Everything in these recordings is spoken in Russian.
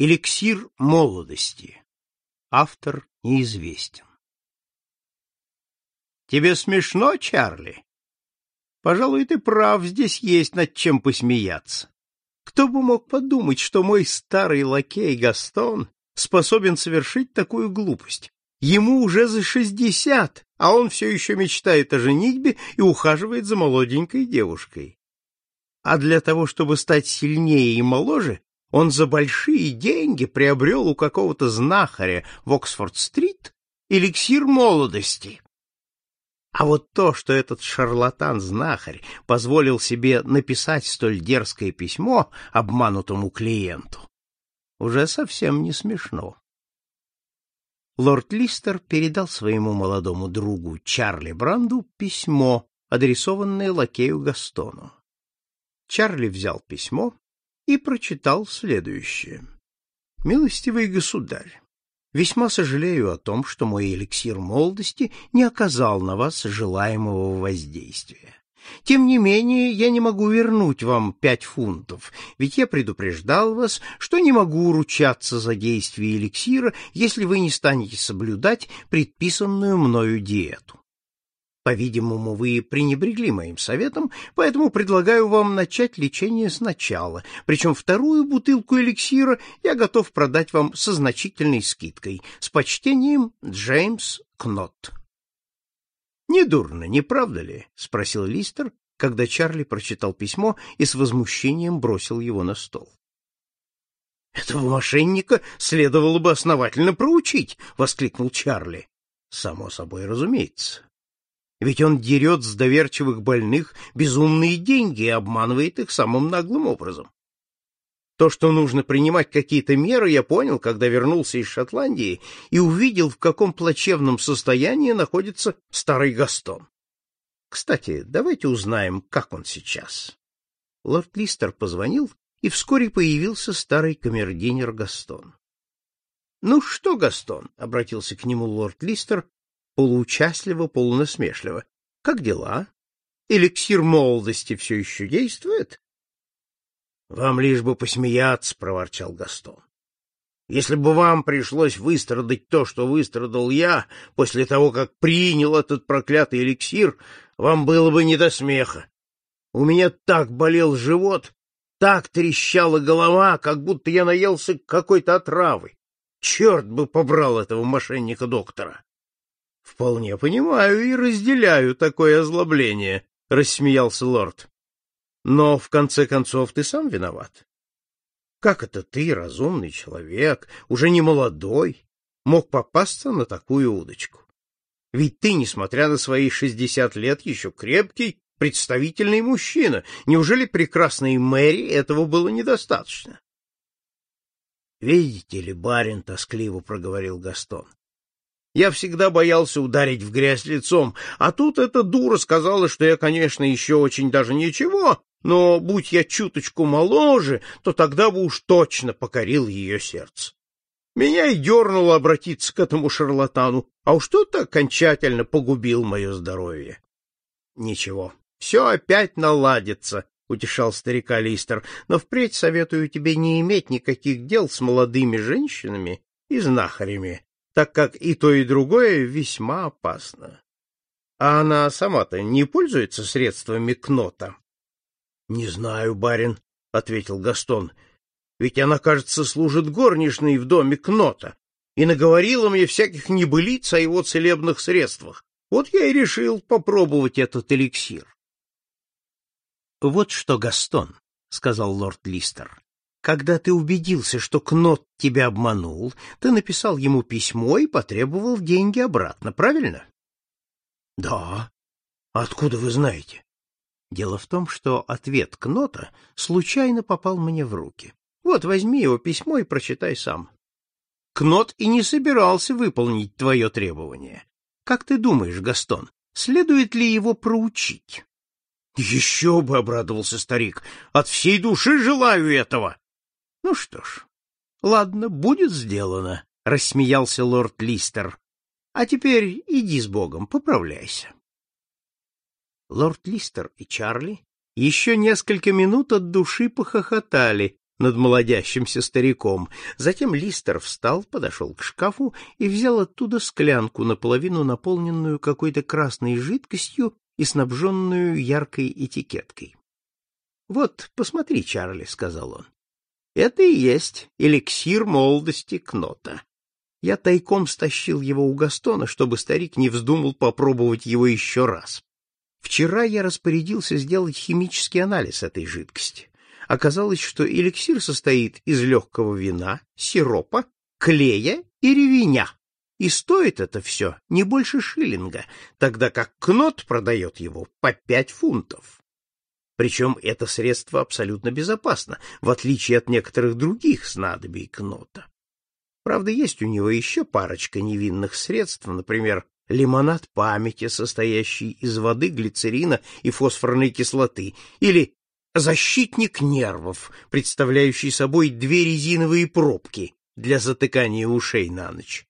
Эликсир молодости. Автор неизвестен. Тебе смешно, Чарли? Пожалуй, ты прав, здесь есть над чем посмеяться. Кто бы мог подумать, что мой старый лакей Гастон способен совершить такую глупость? Ему уже за шестьдесят, а он все еще мечтает о женитьбе и ухаживает за молоденькой девушкой. А для того, чтобы стать сильнее и моложе, он за большие деньги приобрел у какого-то знахаря в Оксфорд-стрит эликсир молодости. А вот то, что этот шарлатан-знахарь позволил себе написать столь дерзкое письмо обманутому клиенту, уже совсем не смешно. Лорд Листер передал своему молодому другу Чарли Бранду письмо, адресованное лакею Гастону. Чарли взял письмо и прочитал следующее. «Милостивый государь, весьма сожалею о том, что мой эликсир молодости не оказал на вас желаемого воздействия. Тем не менее, я не могу вернуть вам пять фунтов, ведь я предупреждал вас, что не могу ручаться за действие эликсира, если вы не станете соблюдать предписанную мною диету. По-видимому, вы пренебрегли моим советом, поэтому предлагаю вам начать лечение сначала, причем вторую бутылку эликсира я готов продать вам со значительной скидкой. С почтением, Джеймс Кнот. Недурно, не правда ли? спросил Листер, когда Чарли прочитал письмо и с возмущением бросил его на стол. Этого мошенника следовало бы основательно проучить, воскликнул Чарли. Само собой, разумеется. Ведь он дерет с доверчивых больных безумные деньги и обманывает их самым наглым образом. То, что нужно принимать какие-то меры, я понял, когда вернулся из Шотландии и увидел, в каком плачевном состоянии находится старый Гастон. Кстати, давайте узнаем, как он сейчас. Лорд Листер позвонил, и вскоре появился старый камердинер Гастон. — Ну что, Гастон? — обратился к нему лорд Листер, полуучастливо, полунасмешливо. — Как дела? Эликсир молодости все еще действует? — Вам лишь бы посмеяться, — проворчал Гастон. — Если бы вам пришлось выстрадать то, что выстрадал я, после того, как принял этот проклятый эликсир, вам было бы не до смеха. У меня так болел живот, так трещала голова, как будто я наелся какой-то отравы. Черт бы побрал этого мошенника-доктора! — Вполне понимаю и разделяю такое озлобление, — рассмеялся лорд. — Но, в конце концов, ты сам виноват. Как это ты, разумный человек, уже не молодой, мог попасться на такую удочку? Ведь ты, несмотря на свои шестьдесят лет, еще крепкий, представительный мужчина. Неужели прекрасной Мэри этого было недостаточно? — Видите ли, барин, — тоскливо проговорил Гастон, я всегда боялся ударить в грязь лицом, а тут эта дура сказала, что я, конечно, еще очень даже ничего, но будь я чуточку моложе, то тогда бы уж точно покорил ее сердце. Меня и дернуло обратиться к этому шарлатану, а уж тот окончательно погубил мое здоровье. — Ничего, все опять наладится, — утешал старика Листер, — но впредь советую тебе не иметь никаких дел с молодыми женщинами и знахарями, так как и то, и другое весьма опасно. А она сама-то не пользуется средствами кнота? — Не знаю, барин, — ответил Гастон, — ведь она, кажется, служит горничной в доме кнота и наговорила мне всяких небылиц о его целебных средствах. Вот я и решил попробовать этот эликсир. — Вот что, Гастон, — сказал лорд Листер, когда ты убедился, что Кнот тебя обманул, ты написал ему письмо и потребовал деньги обратно, правильно? — Да. Откуда вы знаете? Дело в том, что ответ Кнота случайно попал мне в руки. Вот, возьми его письмо и прочитай сам. Кнот и не собирался выполнить твое требование. Как ты думаешь, Гастон, следует ли его проучить? — Еще бы, — обрадовался старик, — от всей души желаю этого. — Ну что ж, ладно, будет сделано, — рассмеялся лорд Листер. — А теперь иди с Богом, поправляйся. Лорд Листер и Чарли еще несколько минут от души похохотали, над молодящимся стариком. Затем Листер встал, подошел к шкафу и взял оттуда склянку, наполовину наполненную какой-то красной жидкостью и снабженную яркой этикеткой. — Вот, посмотри, Чарли, — сказал он. — Это и есть эликсир молодости Кнота. Я тайком стащил его у Гастона, чтобы старик не вздумал попробовать его еще раз. Вчера я распорядился сделать химический анализ этой жидкости. Оказалось, что эликсир состоит из легкого вина, сиропа, клея и ревеня. И стоит это все не больше шиллинга, тогда как Кнот продает его по пять фунтов. Причем это средство абсолютно безопасно, в отличие от некоторых других снадобий Кнота. Правда, есть у него еще парочка невинных средств, например, лимонад памяти, состоящий из воды, глицерина и фосфорной кислоты, или защитник нервов, представляющий собой две резиновые пробки для затыкания ушей на ночь.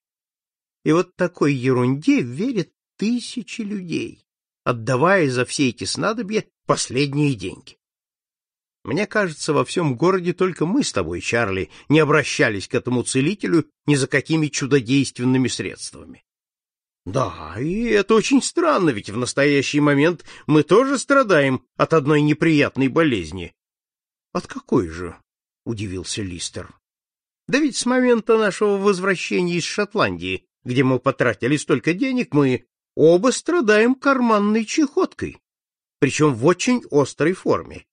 И вот такой ерунде верят тысячи людей, отдавая за все эти снадобья последние деньги. Мне кажется, во всем городе только мы с тобой, Чарли, не обращались к этому целителю ни за какими чудодейственными средствами. Да, и это очень странно, ведь в настоящий момент мы тоже страдаем от одной неприятной болезни. От какой же? удивился Листер. Да ведь с момента нашего возвращения из Шотландии, где мы потратили столько денег, мы оба страдаем карманной чехоткой, причем в очень острой форме.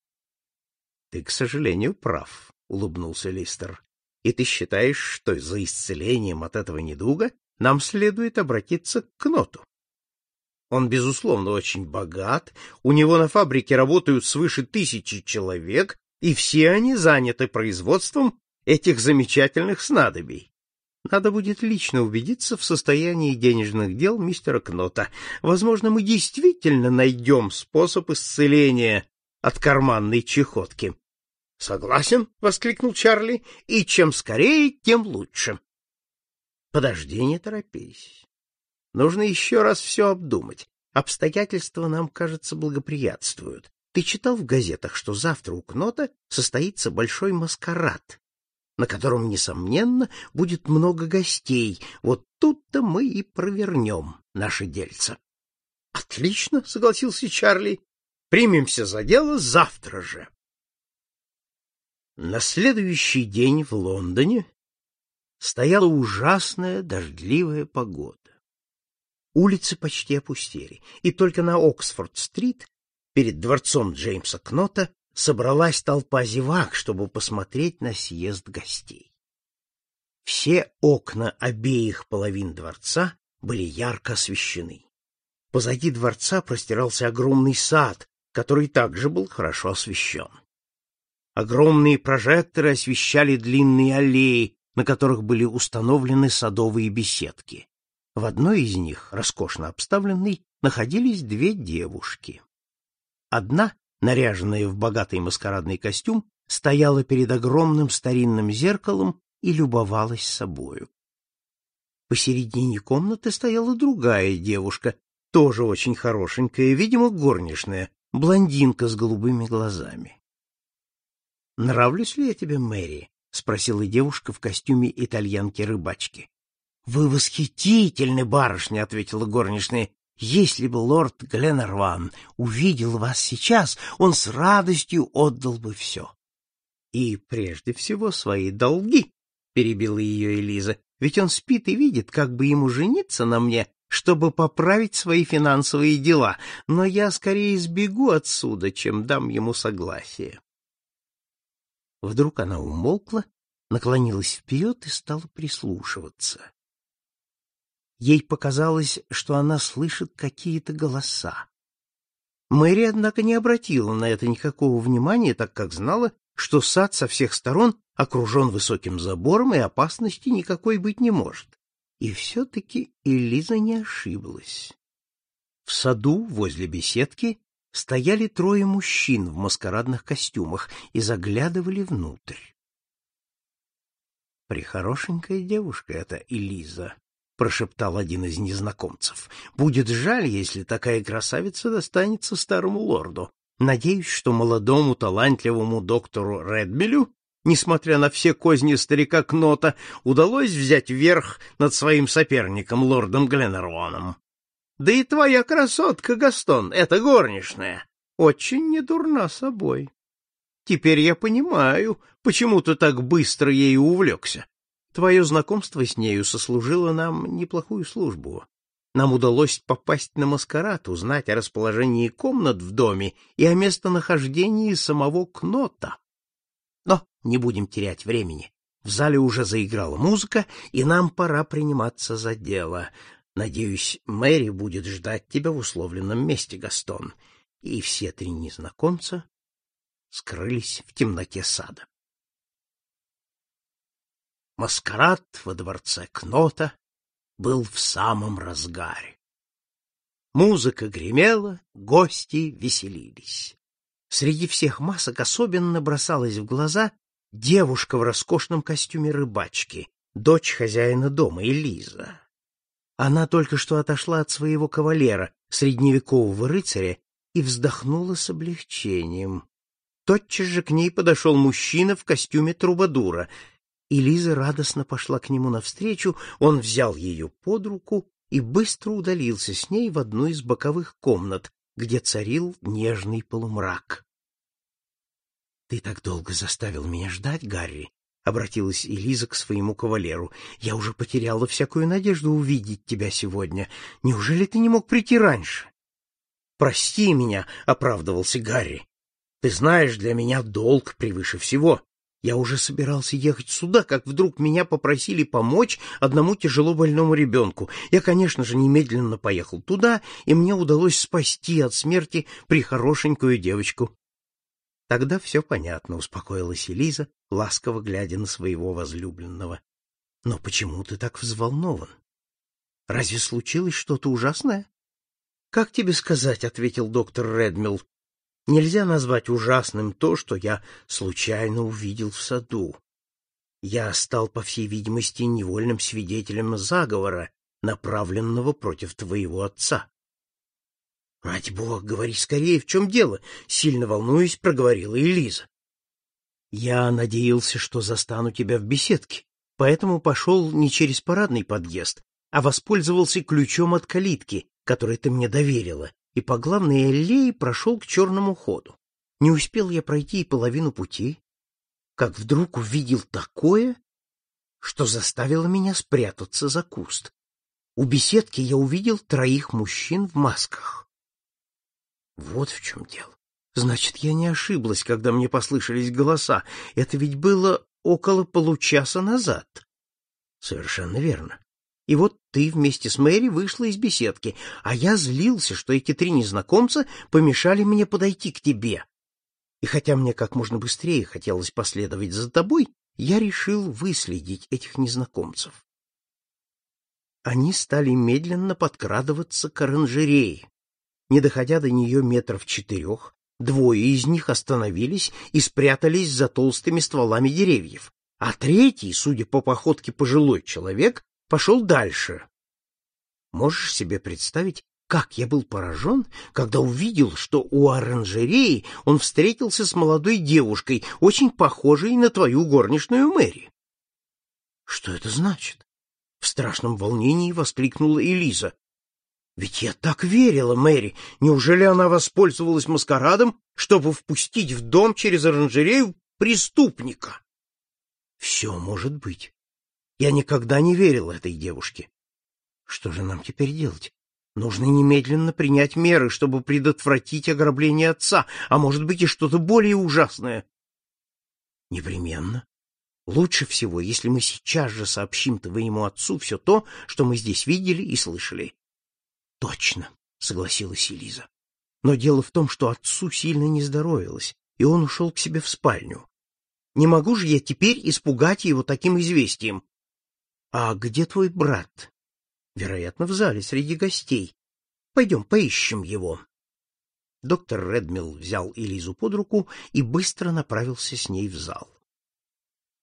Ты, к сожалению, прав, улыбнулся Листер. И ты считаешь, что за исцелением от этого недуга нам следует обратиться к Кноту? Он, безусловно, очень богат, у него на фабрике работают свыше тысячи человек, и все они заняты производством этих замечательных снадобий. Надо будет лично убедиться в состоянии денежных дел мистера Кнота. Возможно, мы действительно найдем способ исцеления от карманной чехотки. — Согласен, — воскликнул Чарли, — и чем скорее, тем лучше. — Подожди, не торопись. Нужно еще раз все обдумать. Обстоятельства нам, кажется, благоприятствуют. Ты читал в газетах, что завтра у Кнота состоится большой маскарад, на котором, несомненно, будет много гостей. Вот тут-то мы и провернем наше дельце. — Отлично, — согласился Чарли. — Примемся за дело завтра же. На следующий день в Лондоне стояла ужасная дождливая погода. Улицы почти опустели, и только на Оксфорд-стрит, перед дворцом Джеймса Кнота, собралась толпа зевак, чтобы посмотреть на съезд гостей. Все окна обеих половин дворца были ярко освещены. Позади дворца простирался огромный сад, который также был хорошо освещен. Огромные прожекторы освещали длинные аллеи, на которых были установлены садовые беседки. В одной из них, роскошно обставленной, находились две девушки. Одна, наряженная в богатый маскарадный костюм, стояла перед огромным старинным зеркалом и любовалась собою. Посередине комнаты стояла другая девушка, тоже очень хорошенькая, видимо, горничная, блондинка с голубыми глазами. — Нравлюсь ли я тебе, Мэри? — спросила девушка в костюме итальянки-рыбачки. — Вы восхитительны, барышня, — ответила горничная. — Если бы лорд Гленнерван увидел вас сейчас, он с радостью отдал бы все. — И прежде всего свои долги, — перебила ее Элиза, — ведь он спит и видит, как бы ему жениться на мне, чтобы поправить свои финансовые дела, но я скорее сбегу отсюда, чем дам ему согласие. Вдруг она умолкла, наклонилась вперед и стала прислушиваться. Ей показалось, что она слышит какие-то голоса. Мэри, однако, не обратила на это никакого внимания, так как знала, что сад со всех сторон окружен высоким забором и опасности никакой быть не может. И все-таки Элиза не ошиблась. В саду возле беседки стояли трое мужчин в маскарадных костюмах и заглядывали внутрь. «Прихорошенькая девушка эта Элиза», — прошептал один из незнакомцев. «Будет жаль, если такая красавица достанется старому лорду. Надеюсь, что молодому талантливому доктору Редмелю несмотря на все козни старика Кнота, удалось взять верх над своим соперником, лордом Гленнервоном. Да и твоя красотка, Гастон, эта горничная, очень недурна собой. Теперь я понимаю, почему ты так быстро ею увлекся. Твое знакомство с нею сослужило нам неплохую службу. Нам удалось попасть на маскарад, узнать о расположении комнат в доме и о местонахождении самого Кнота. Но не будем терять времени. В зале уже заиграла музыка, и нам пора приниматься за дело. Надеюсь, Мэри будет ждать тебя в условленном месте, Гастон. И все три незнакомца скрылись в темноте сада. Маскарад во дворце Кнота был в самом разгаре. Музыка гремела, гости веселились. Среди всех масок особенно бросалась в глаза девушка в роскошном костюме рыбачки, дочь хозяина дома Элиза. Она только что отошла от своего кавалера, средневекового рыцаря, и вздохнула с облегчением. Тотчас же к ней подошел мужчина в костюме трубадура — и Лиза радостно пошла к нему навстречу, он взял ее под руку и быстро удалился с ней в одну из боковых комнат, где царил нежный полумрак. — Ты так долго заставил меня ждать, Гарри, — обратилась Элиза к своему кавалеру. — Я уже потеряла всякую надежду увидеть тебя сегодня. Неужели ты не мог прийти раньше? — Прости меня, — оправдывался Гарри. — Ты знаешь, для меня долг превыше всего. Я уже собирался ехать сюда, как вдруг меня попросили помочь одному тяжело больному ребенку. Я, конечно же, немедленно поехал туда, и мне удалось спасти от смерти прихорошенькую девочку. Тогда все понятно, успокоилась Элиза, ласково глядя на своего возлюбленного. Но почему ты так взволнован? Разве случилось что-то ужасное? Как тебе сказать, ответил доктор Редмилл. Нельзя назвать ужасным то, что я случайно увидел в саду. Я стал, по всей видимости, невольным свидетелем заговора, направленного против твоего отца. — Ради бога, говори скорее, в чем дело? — сильно волнуясь, проговорила Элиза. — Я надеялся, что застану тебя в беседке, поэтому пошел не через парадный подъезд, а воспользовался ключом от калитки, который ты мне доверила, и по главной аллее прошел к черному ходу. Не успел я пройти и половину пути, как вдруг увидел такое, что заставило меня спрятаться за куст. У беседки я увидел троих мужчин в масках. Вот в чем дело. Значит, я не ошиблась, когда мне послышались голоса. Это ведь было около получаса назад. Совершенно верно. И вот ты вместе с Мэри вышла из беседки, а я злился, что эти три незнакомца помешали мне подойти к тебе. И хотя мне как можно быстрее хотелось последовать за тобой, я решил выследить этих незнакомцев. Они стали медленно подкрадываться к оранжерее. Не доходя до нее метров четырех, двое из них остановились и спрятались за толстыми стволами деревьев, а третий, судя по походке пожилой человек, пошел дальше. Можешь себе представить, как я был поражен, когда увидел, что у оранжереи он встретился с молодой девушкой, очень похожей на твою горничную Мэри. — Что это значит? — в страшном волнении воскликнула Элиза. — Ведь я так верила Мэри. Неужели она воспользовалась маскарадом, чтобы впустить в дом через оранжерею преступника? — Все может быть. Я никогда не верил этой девушке. Что же нам теперь делать? Нужно немедленно принять меры, чтобы предотвратить ограбление отца, а может быть и что-то более ужасное. Непременно. Лучше всего, если мы сейчас же сообщим твоему отцу все то, что мы здесь видели и слышали. Точно, согласилась Элиза. Но дело в том, что отцу сильно не здоровилось, и он ушел к себе в спальню. Не могу же я теперь испугать его таким известием, а где твой брат? Вероятно, в зале среди гостей. Пойдем поищем его. Доктор Редмилл взял Элизу под руку и быстро направился с ней в зал.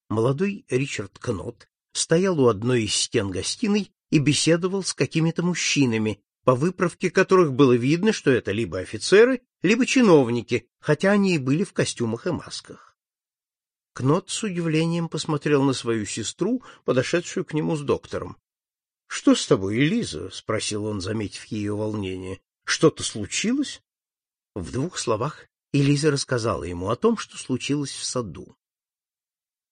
Молодой Ричард Кнот стоял у одной из стен гостиной и беседовал с какими-то мужчинами, по выправке которых было видно, что это либо офицеры, либо чиновники, хотя они и были в костюмах и масках. Кнот с удивлением посмотрел на свою сестру, подошедшую к нему с доктором. — Что с тобой, Элиза? — спросил он, заметив ее волнение. — Что-то случилось? В двух словах Элиза рассказала ему о том, что случилось в саду.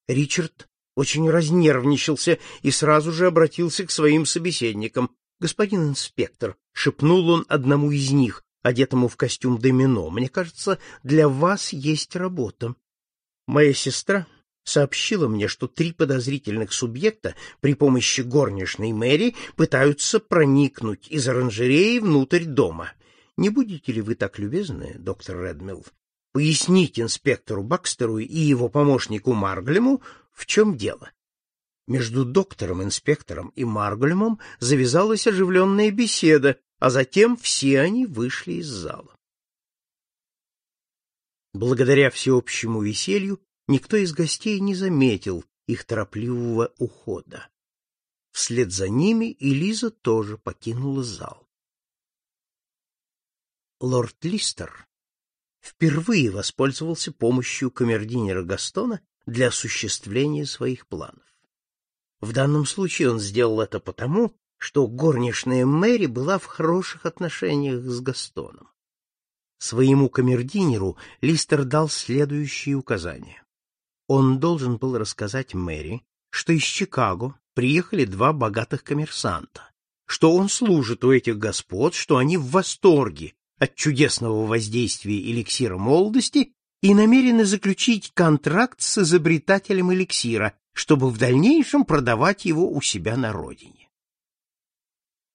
Ричард очень разнервничался и сразу же обратился к своим собеседникам. «Господин инспектор», — шепнул он одному из них, одетому в костюм домино, — «мне кажется, для вас есть работа. Моя сестра сообщила мне, что три подозрительных субъекта при помощи горничной Мэри пытаются проникнуть из оранжереи внутрь дома. Не будете ли вы так любезны, доктор Редмилл, пояснить инспектору Бакстеру и его помощнику Марглему, в чем дело? Между доктором, инспектором и Марглемом завязалась оживленная беседа, а затем все они вышли из зала. Благодаря всеобщему веселью никто из гостей не заметил их торопливого ухода. Вслед за ними Элиза тоже покинула зал. Лорд Листер впервые воспользовался помощью камердинера Гастона для осуществления своих планов. В данном случае он сделал это потому, что горничная Мэри была в хороших отношениях с Гастоном. Своему камердинеру Листер дал следующие указания. Он должен был рассказать Мэри, что из Чикаго приехали два богатых коммерсанта, что он служит у этих господ, что они в восторге от чудесного воздействия эликсира молодости и намерены заключить контракт с изобретателем эликсира, чтобы в дальнейшем продавать его у себя на родине.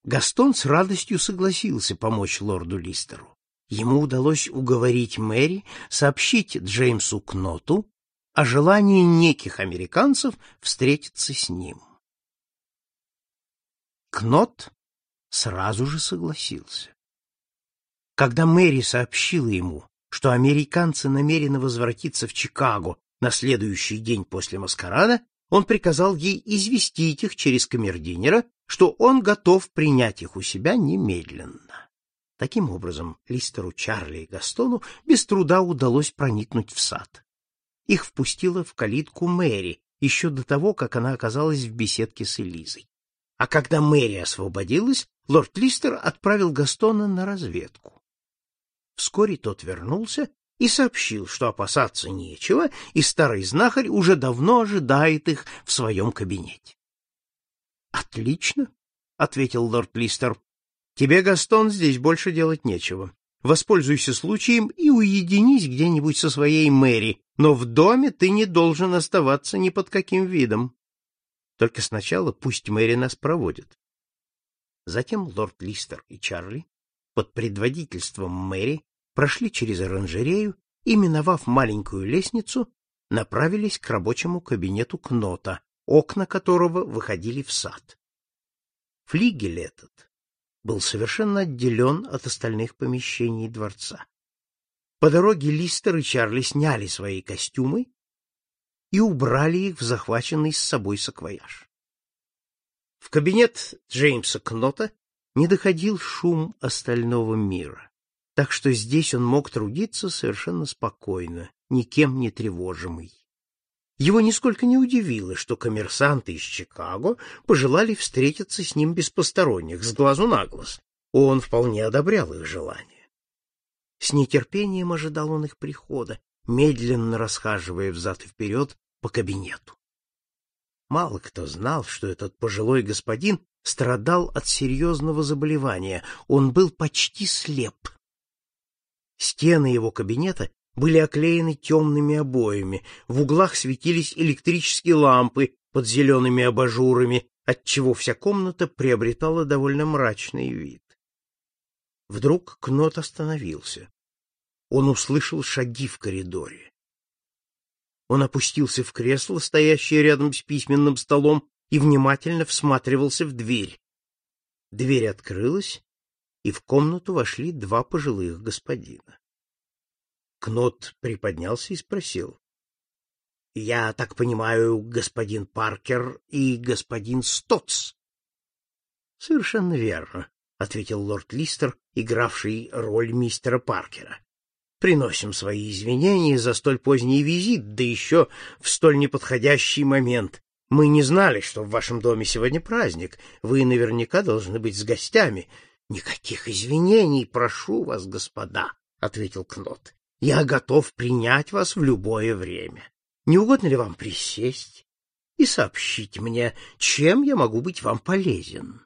Гастон с радостью согласился помочь лорду Листеру. Ему удалось уговорить Мэри сообщить Джеймсу Кноту о желании неких американцев встретиться с ним. Кнот сразу же согласился. Когда Мэри сообщила ему, что американцы намерены возвратиться в Чикаго на следующий день после маскарада, он приказал ей известить их через камердинера, что он готов принять их у себя немедленно. Таким образом, Листеру, Чарли и Gastoну без труда удалось проникнуть в сад. Их впустила в калитку Мэри еще до того, как она оказалась в беседке с Элизой. А когда Мэри освободилась, лорд Листер отправил Гастона на разведку. Вскоре тот вернулся и сообщил, что опасаться нечего, и старый знахарь уже давно ожидает их в своем кабинете. — Отлично, — ответил лорд Листер. — Тебе, Гастон, здесь больше делать нечего. Воспользуйся случаем и уединись где-нибудь со своей Мэри, но в доме ты не должен оставаться ни под каким видом. Только сначала пусть Мэри нас проводит. Затем лорд Листер и Чарли под предводительством Мэри прошли через оранжерею и, миновав маленькую лестницу, направились к рабочему кабинету Кнота, окна которого выходили в сад. Флигель этот был совершенно отделен от остальных помещений дворца. По дороге Листер и Чарли сняли свои костюмы и убрали их в захваченный с собой саквояж. В кабинет Джеймса Кнота не доходил шум остального мира так что здесь он мог трудиться совершенно спокойно, никем не тревожимый. Его нисколько не удивило, что коммерсанты из Чикаго пожелали встретиться с ним без посторонних, с глазу на глаз. Он вполне одобрял их желание. С нетерпением ожидал он их прихода, медленно расхаживая взад и вперед по кабинету. Мало кто знал, что этот пожилой господин страдал от серьезного заболевания, он был почти слеп. Стены его кабинета были оклеены темными обоями, в углах светились электрические лампы под зелеными абажурами, отчего вся комната приобретала довольно мрачный вид. Вдруг Кнот остановился. Он услышал шаги в коридоре. Он опустился в кресло, стоящее рядом с письменным столом, и внимательно всматривался в дверь. Дверь открылась, и в комнату вошли два пожилых господина. Кнот приподнялся и спросил. — Я так понимаю, господин Паркер и господин Стотс? — Совершенно верно, — ответил лорд Листер, игравший роль мистера Паркера. Приносим свои извинения за столь поздний визит, да еще в столь неподходящий момент. Мы не знали, что в вашем доме сегодня праздник. Вы наверняка должны быть с гостями. Никаких извинений, прошу вас, господа, ответил Кнот. Я готов принять вас в любое время. Не угодно ли вам присесть и сообщить мне, чем я могу быть вам полезен?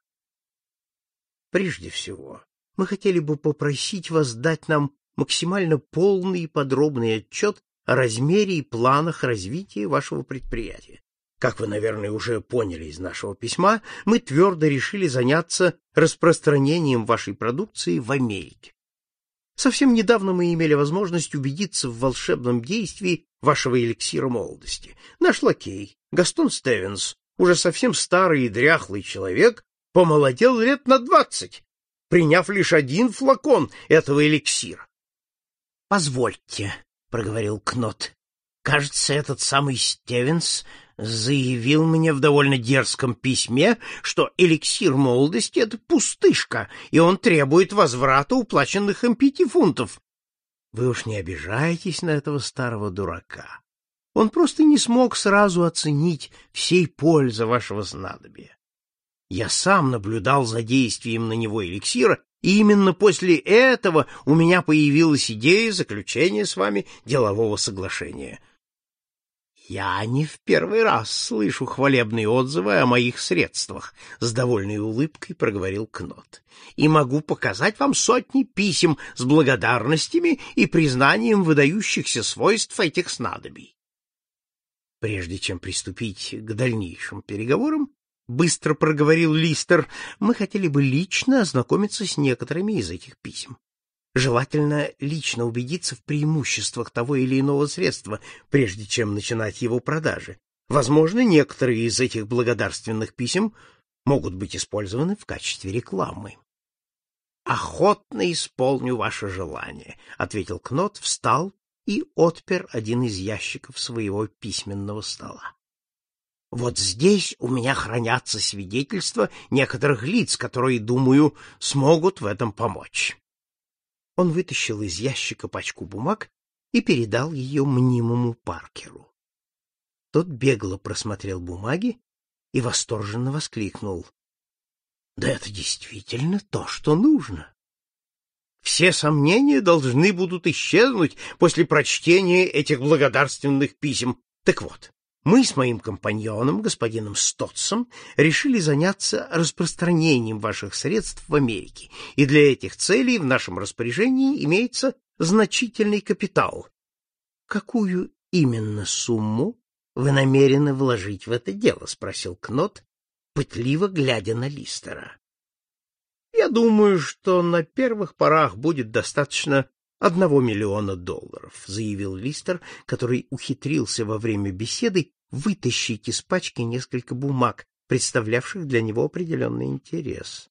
Прежде всего, мы хотели бы попросить вас дать нам максимально полный и подробный отчет о размере и планах развития вашего предприятия. Как вы, наверное, уже поняли из нашего письма, мы твердо решили заняться распространением вашей продукции в Америке. Совсем недавно мы имели возможность убедиться в волшебном действии вашего эликсира молодости. Наш лакей, Гастон Стевенс, уже совсем старый и дряхлый человек, помолодел лет на двадцать, приняв лишь один флакон этого эликсира. — Позвольте, — проговорил Кнот. — Кажется, этот самый Стевенс заявил мне в довольно дерзком письме, что эликсир молодости — это пустышка, и он требует возврата уплаченных им пяти фунтов. Вы уж не обижаетесь на этого старого дурака. Он просто не смог сразу оценить всей пользы вашего снадобья. Я сам наблюдал за действием на него эликсира, и именно после этого у меня появилась идея заключения с вами делового соглашения — я не в первый раз слышу хвалебные отзывы о моих средствах, с довольной улыбкой проговорил Кнот. И могу показать вам сотни писем с благодарностями и признанием выдающихся свойств этих снадобий. Прежде чем приступить к дальнейшим переговорам, быстро проговорил Листер, мы хотели бы лично ознакомиться с некоторыми из этих писем. Желательно лично убедиться в преимуществах того или иного средства, прежде чем начинать его продажи. Возможно, некоторые из этих благодарственных писем могут быть использованы в качестве рекламы. Охотно исполню ваше желание, ответил Кнот, встал и отпер один из ящиков своего письменного стола. Вот здесь у меня хранятся свидетельства некоторых лиц, которые, думаю, смогут в этом помочь. Он вытащил из ящика пачку бумаг и передал ее мнимому Паркеру. Тот бегло просмотрел бумаги и восторженно воскликнул. — Да это действительно то, что нужно. Все сомнения должны будут исчезнуть после прочтения этих благодарственных писем. Так вот, мы с моим компаньоном, господином Стотсом, решили заняться распространением ваших средств в Америке, и для этих целей в нашем распоряжении имеется значительный капитал. Какую именно сумму вы намерены вложить в это дело? спросил Кнот, пытливо глядя на Листера. Я думаю, что на первых порах будет достаточно одного миллиона долларов, заявил Листер, который ухитрился во время беседы вытащить из пачки несколько бумаг, представлявших для него определенный интерес.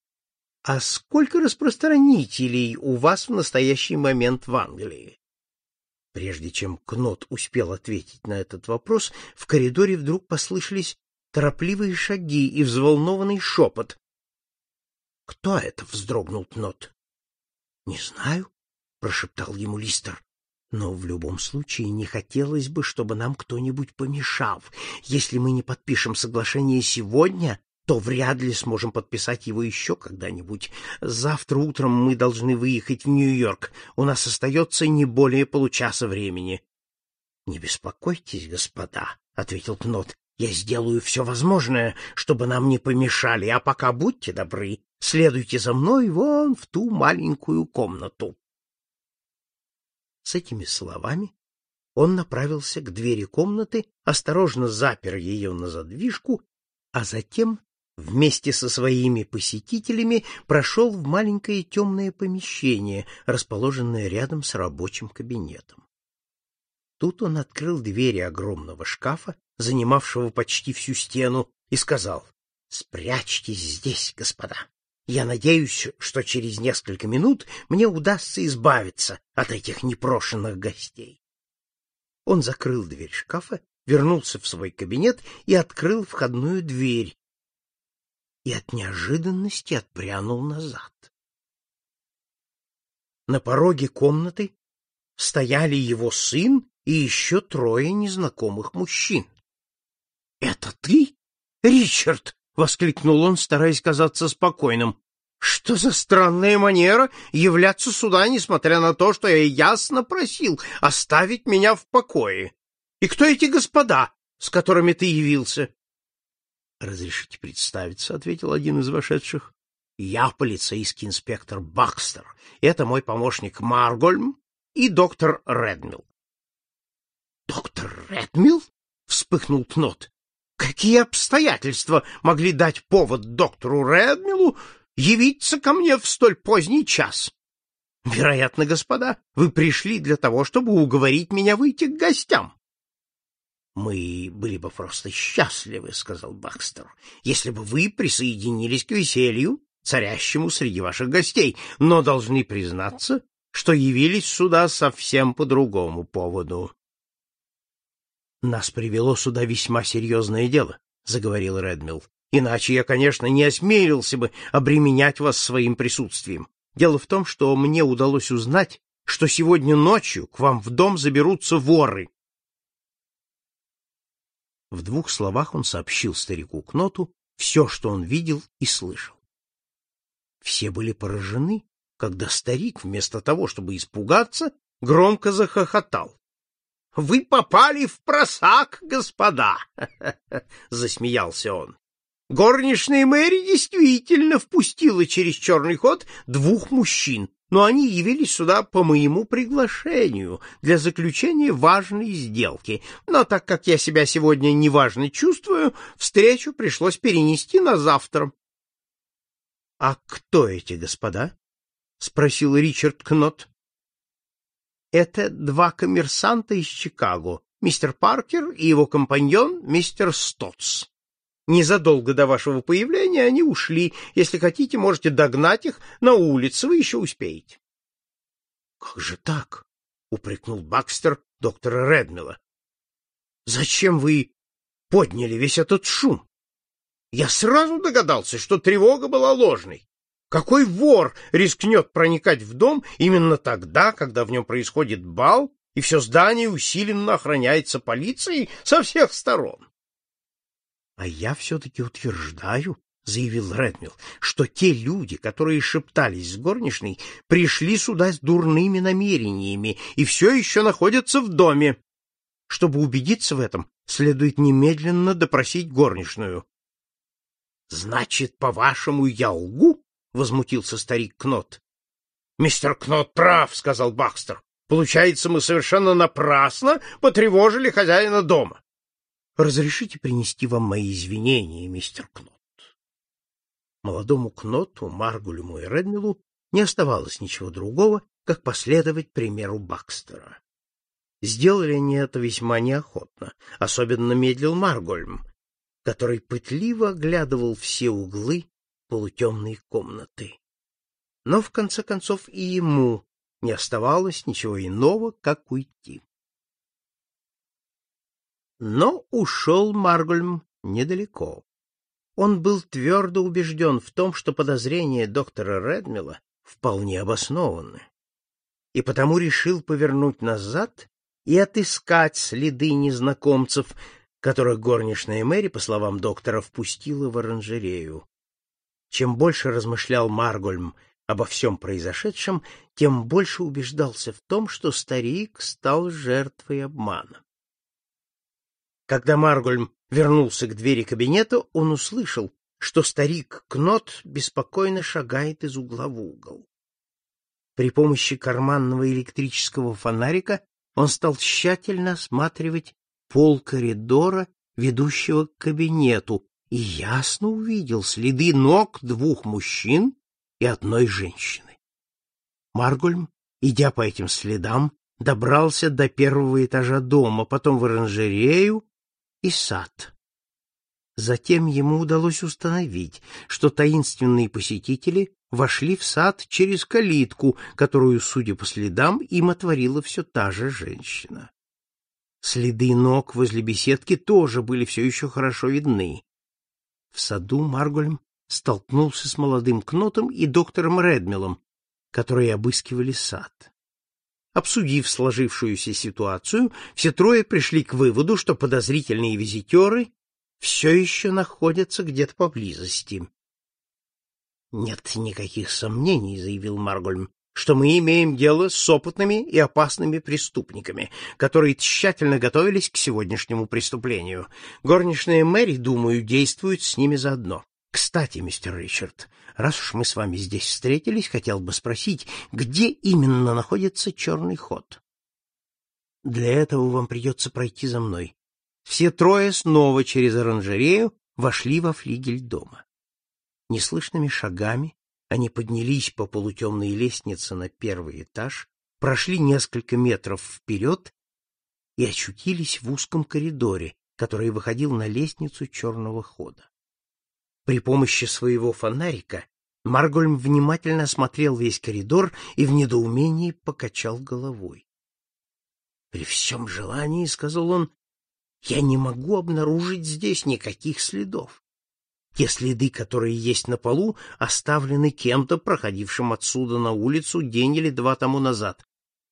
— А сколько распространителей у вас в настоящий момент в Англии? Прежде чем Кнот успел ответить на этот вопрос, в коридоре вдруг послышались торопливые шаги и взволнованный шепот. — Кто это? — вздрогнул Кнот. — Не знаю, — прошептал ему Листер. Но в любом случае не хотелось бы, чтобы нам кто-нибудь помешал. Если мы не подпишем соглашение сегодня, то вряд ли сможем подписать его еще когда-нибудь. Завтра утром мы должны выехать в Нью-Йорк. У нас остается не более получаса времени. — Не беспокойтесь, господа, — ответил Кнот. — Я сделаю все возможное, чтобы нам не помешали, а пока будьте добры, следуйте за мной вон в ту маленькую комнату. С этими словами он направился к двери комнаты, осторожно запер ее на задвижку, а затем вместе со своими посетителями прошел в маленькое темное помещение, расположенное рядом с рабочим кабинетом. Тут он открыл двери огромного шкафа, занимавшего почти всю стену, и сказал, «Спрячьтесь здесь, господа. Я надеюсь, что через несколько минут мне удастся избавиться от этих непрошенных гостей. Он закрыл дверь шкафа, вернулся в свой кабинет и открыл входную дверь. И от неожиданности отпрянул назад. На пороге комнаты стояли его сын и еще трое незнакомых мужчин. — Это ты, Ричард? — воскликнул он, стараясь казаться спокойным. — Что за странная манера являться сюда, несмотря на то, что я ясно просил оставить меня в покое? И кто эти господа, с которыми ты явился? — Разрешите представиться, — ответил один из вошедших. — Я полицейский инспектор Бакстер. Это мой помощник Маргольм и доктор Редмилл. — Доктор Редмилл? — вспыхнул Кнот. — Какие обстоятельства могли дать повод доктору Редмиллу явиться ко мне в столь поздний час? Вероятно, господа, вы пришли для того, чтобы уговорить меня выйти к гостям. Мы были бы просто счастливы, сказал Бакстер, если бы вы присоединились к веселью, царящему среди ваших гостей, но должны признаться, что явились сюда совсем по другому поводу. Нас привело сюда весьма серьезное дело, заговорил Редмилл. Иначе я, конечно, не осмелился бы обременять вас своим присутствием. Дело в том, что мне удалось узнать, что сегодня ночью к вам в дом заберутся воры. В двух словах он сообщил старику Кноту все, что он видел и слышал. Все были поражены, когда старик, вместо того, чтобы испугаться, громко захохотал. — Вы попали в просак, господа! — засмеялся он. Горничная Мэри действительно впустила через черный ход двух мужчин, но они явились сюда по моему приглашению для заключения важной сделки. Но так как я себя сегодня неважно чувствую, встречу пришлось перенести на завтра. — А кто эти господа? — спросил Ричард Кнот. — Это два коммерсанта из Чикаго, мистер Паркер и его компаньон мистер Стотс. Незадолго до вашего появления они ушли. Если хотите, можете догнать их на улице, вы еще успеете. — Как же так? — упрекнул Бакстер доктора Редмила. — Зачем вы подняли весь этот шум? Я сразу догадался, что тревога была ложной. Какой вор рискнет проникать в дом именно тогда, когда в нем происходит бал, и все здание усиленно охраняется полицией со всех сторон? А я все-таки утверждаю, — заявил Редмилл, — что те люди, которые шептались с горничной, пришли сюда с дурными намерениями и все еще находятся в доме. Чтобы убедиться в этом, следует немедленно допросить горничную. — Значит, по-вашему, я лгу? — возмутился старик Кнот. — Мистер Кнот прав, — сказал Бакстер. — Получается, мы совершенно напрасно потревожили хозяина дома. Разрешите принести вам мои извинения, мистер Кнот. Молодому Кноту, Маргулему и Редмилу не оставалось ничего другого, как последовать примеру Бакстера. Сделали они это весьма неохотно, особенно медлил Маргольм, который пытливо оглядывал все углы полутемной комнаты. Но, в конце концов, и ему не оставалось ничего иного, как уйти. Но ушел Маргульм недалеко. Он был твердо убежден в том, что подозрения доктора Редмила вполне обоснованы, и потому решил повернуть назад и отыскать следы незнакомцев, которых горничная Мэри, по словам доктора, впустила в оранжерею. Чем больше размышлял Маргольм обо всем произошедшем, тем больше убеждался в том, что старик стал жертвой обмана. Когда Маргольм вернулся к двери кабинета, он услышал, что старик Кнот беспокойно шагает из угла в угол. При помощи карманного электрического фонарика он стал тщательно осматривать пол коридора, ведущего к кабинету, и ясно увидел следы ног двух мужчин и одной женщины. Маргольм, идя по этим следам, добрался до первого этажа дома, потом в оранжерею, и сад. Затем ему удалось установить, что таинственные посетители вошли в сад через калитку, которую, судя по следам, им отворила все та же женщина. Следы ног возле беседки тоже были все еще хорошо видны. В саду Маргольм столкнулся с молодым Кнотом и доктором Редмилом, которые обыскивали сад. Обсудив сложившуюся ситуацию, все трое пришли к выводу, что подозрительные визитеры все еще находятся где-то поблизости. — Нет никаких сомнений, — заявил Маргольм, — что мы имеем дело с опытными и опасными преступниками, которые тщательно готовились к сегодняшнему преступлению. Горничная Мэри, думаю, действует с ними заодно. Кстати, мистер Ричард, раз уж мы с вами здесь встретились, хотел бы спросить, где именно находится черный ход? Для этого вам придется пройти за мной. Все трое снова через оранжерею вошли во флигель дома. Неслышными шагами они поднялись по полутемной лестнице на первый этаж, прошли несколько метров вперед и очутились в узком коридоре, который выходил на лестницу черного хода. При помощи своего фонарика Маргольм внимательно осмотрел весь коридор и в недоумении покачал головой. «При всем желании, — сказал он, — я не могу обнаружить здесь никаких следов. Те следы, которые есть на полу, оставлены кем-то, проходившим отсюда на улицу день или два тому назад.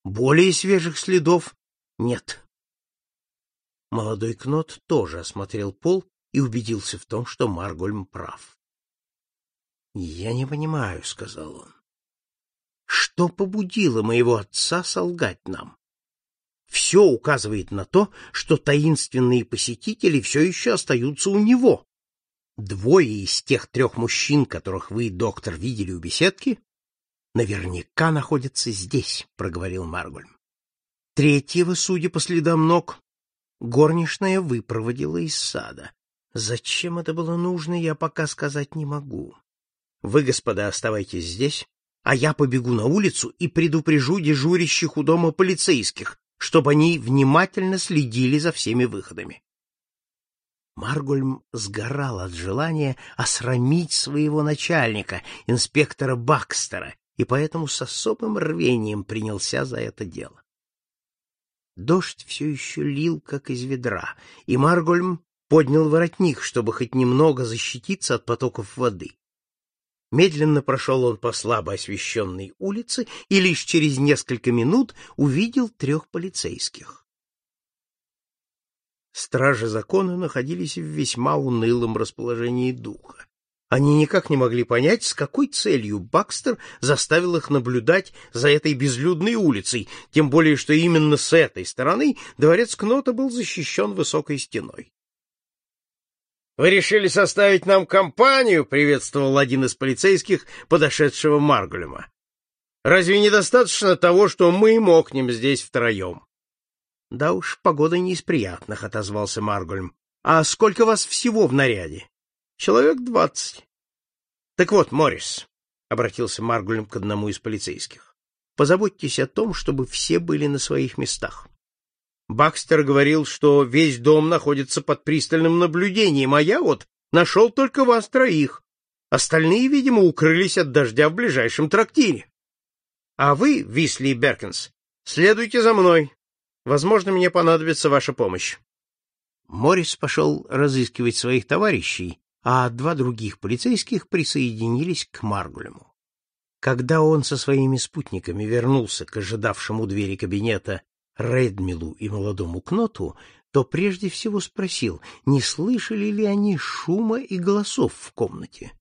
Более свежих следов нет. Молодой Кнот тоже осмотрел пол и убедился в том, что Маргольм прав. «Я не понимаю», — сказал он. «Что побудило моего отца солгать нам? Все указывает на то, что таинственные посетители все еще остаются у него. Двое из тех трех мужчин, которых вы, доктор, видели у беседки, наверняка находятся здесь», — проговорил Маргольм. Третьего, судя по следам ног, горничная выпроводила из сада. Зачем это было нужно, я пока сказать не могу. Вы, господа, оставайтесь здесь, а я побегу на улицу и предупрежу дежурящих у дома полицейских, чтобы они внимательно следили за всеми выходами. Маргульм сгорал от желания осрамить своего начальника, инспектора Бакстера, и поэтому с особым рвением принялся за это дело. Дождь все еще лил, как из ведра, и Маргульм поднял воротник, чтобы хоть немного защититься от потоков воды. Медленно прошел он по слабо освещенной улице и лишь через несколько минут увидел трех полицейских. Стражи закона находились в весьма унылом расположении духа. Они никак не могли понять, с какой целью Бакстер заставил их наблюдать за этой безлюдной улицей, тем более что именно с этой стороны дворец Кнота был защищен высокой стеной. Вы решили составить нам компанию, приветствовал один из полицейских, подошедшего Маргулема. Разве недостаточно того, что мы мокнем здесь втроем? Да уж, погода не из приятных, отозвался Маргулем. А сколько вас всего в наряде? Человек двадцать. Так вот, Моррис, обратился Маргулем к одному из полицейских. Позаботьтесь о том, чтобы все были на своих местах. Бакстер говорил, что весь дом находится под пристальным наблюдением, а я вот нашел только вас троих. Остальные, видимо, укрылись от дождя в ближайшем трактире. А вы, Висли и Беркинс, следуйте за мной. Возможно, мне понадобится ваша помощь. Моррис пошел разыскивать своих товарищей, а два других полицейских присоединились к Маргулему. Когда он со своими спутниками вернулся к ожидавшему двери кабинета Редмилу и молодому Кноту, то прежде всего спросил, не слышали ли они шума и голосов в комнате.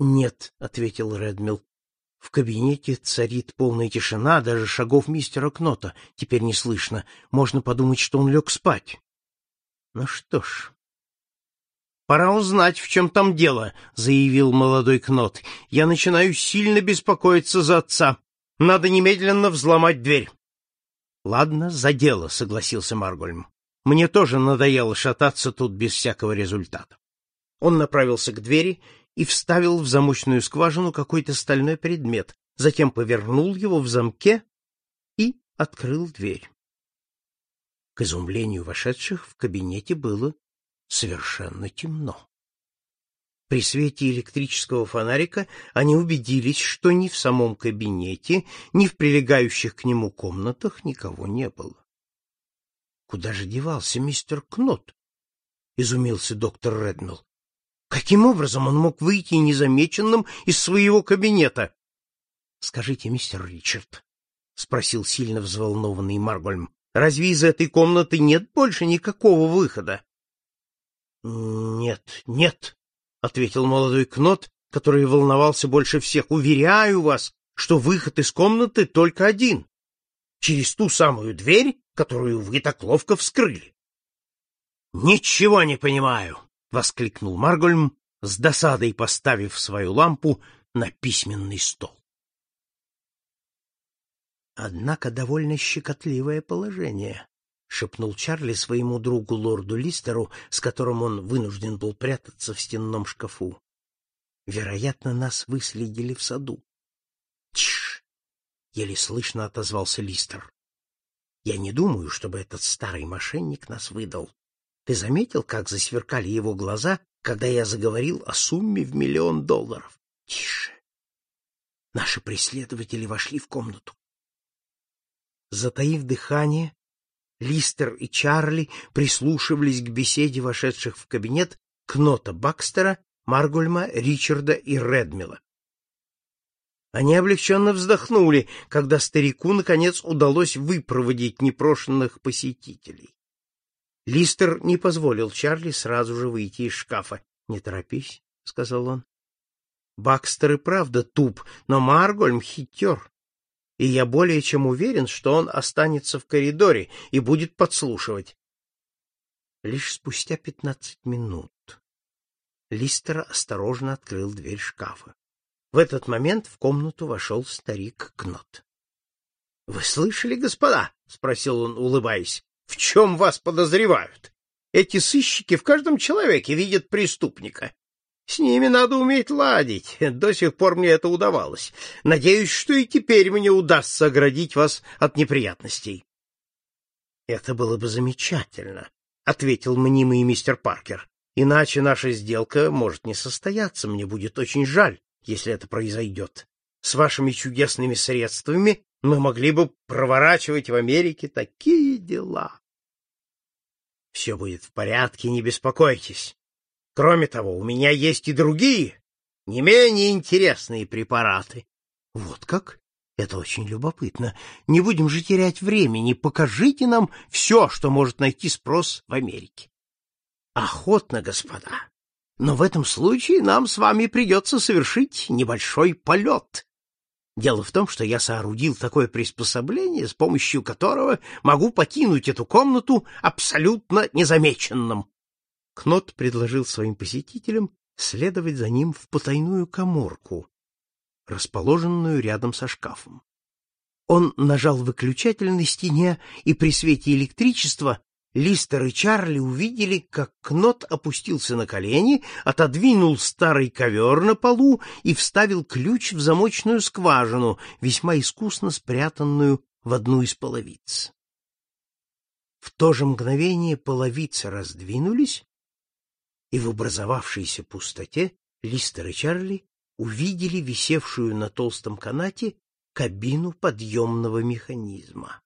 «Нет», — ответил Редмил, — «в кабинете царит полная тишина, даже шагов мистера Кнота теперь не слышно. Можно подумать, что он лег спать». «Ну что ж, «Пора узнать, в чем там дело», — заявил молодой Кнот. «Я начинаю сильно беспокоиться за отца. Надо немедленно взломать дверь». Ладно, за дело, согласился Маргольм. Мне тоже надоело шататься тут без всякого результата. Он направился к двери и вставил в замочную скважину какой-то стальной предмет, затем повернул его в замке и открыл дверь. К изумлению вошедших в кабинете было совершенно темно. При свете электрического фонарика они убедились, что ни в самом кабинете, ни в прилегающих к нему комнатах никого не было. — Куда же девался мистер Кнот? — изумился доктор Редмилл. — Каким образом он мог выйти незамеченным из своего кабинета? — Скажите, мистер Ричард, — спросил сильно взволнованный Маргольм. — Разве из этой комнаты нет больше никакого выхода? — Нет, нет, — ответил молодой Кнот, который волновался больше всех. — Уверяю вас, что выход из комнаты только один. Через ту самую дверь, которую вы так ловко вскрыли. — Ничего не понимаю, — воскликнул Маргольм, с досадой поставив свою лампу на письменный стол. Однако довольно щекотливое положение, шепнул Чарли своему другу лорду Листеру, с которым он вынужден был прятаться в стенном шкафу. Вероятно, нас выследили в саду. Тш! еле слышно отозвался Листер. Я не думаю, чтобы этот старый мошенник нас выдал. Ты заметил, как засверкали его глаза, когда я заговорил о сумме в миллион долларов? Тише. Наши преследователи вошли в комнату. Затаив дыхание, Листер и Чарли прислушивались к беседе вошедших в кабинет Кнота Бакстера, Маргульма, Ричарда и Редмила. Они облегченно вздохнули, когда старику, наконец, удалось выпроводить непрошенных посетителей. Листер не позволил Чарли сразу же выйти из шкафа. — Не торопись, — сказал он. Бакстер и правда туп, но Маргольм хитер и я более чем уверен, что он останется в коридоре и будет подслушивать. Лишь спустя пятнадцать минут Листер осторожно открыл дверь шкафа. В этот момент в комнату вошел старик Кнот. — Вы слышали, господа? — спросил он, улыбаясь. — В чем вас подозревают? Эти сыщики в каждом человеке видят преступника. С ними надо уметь ладить. До сих пор мне это удавалось. Надеюсь, что и теперь мне удастся оградить вас от неприятностей. — Это было бы замечательно, — ответил мнимый мистер Паркер. — Иначе наша сделка может не состояться. Мне будет очень жаль, если это произойдет. С вашими чудесными средствами мы могли бы проворачивать в Америке такие дела. — Все будет в порядке, не беспокойтесь. Кроме того, у меня есть и другие, не менее интересные препараты. Вот как? Это очень любопытно. Не будем же терять времени. Покажите нам все, что может найти спрос в Америке. Охотно, господа. Но в этом случае нам с вами придется совершить небольшой полет. Дело в том, что я соорудил такое приспособление, с помощью которого могу покинуть эту комнату абсолютно незамеченным. Кнот предложил своим посетителям следовать за ним в потайную каморку, расположенную рядом со шкафом. Он нажал выключатель на стене, и при свете электричества Листер и Чарли увидели, как Кнот опустился на колени, отодвинул старый ковер на полу и вставил ключ в замочную скважину, весьма искусно спрятанную в одну из половиц. В то же мгновение половицы раздвинулись, и в образовавшейся пустоте Листер и Чарли увидели висевшую на толстом канате кабину подъемного механизма.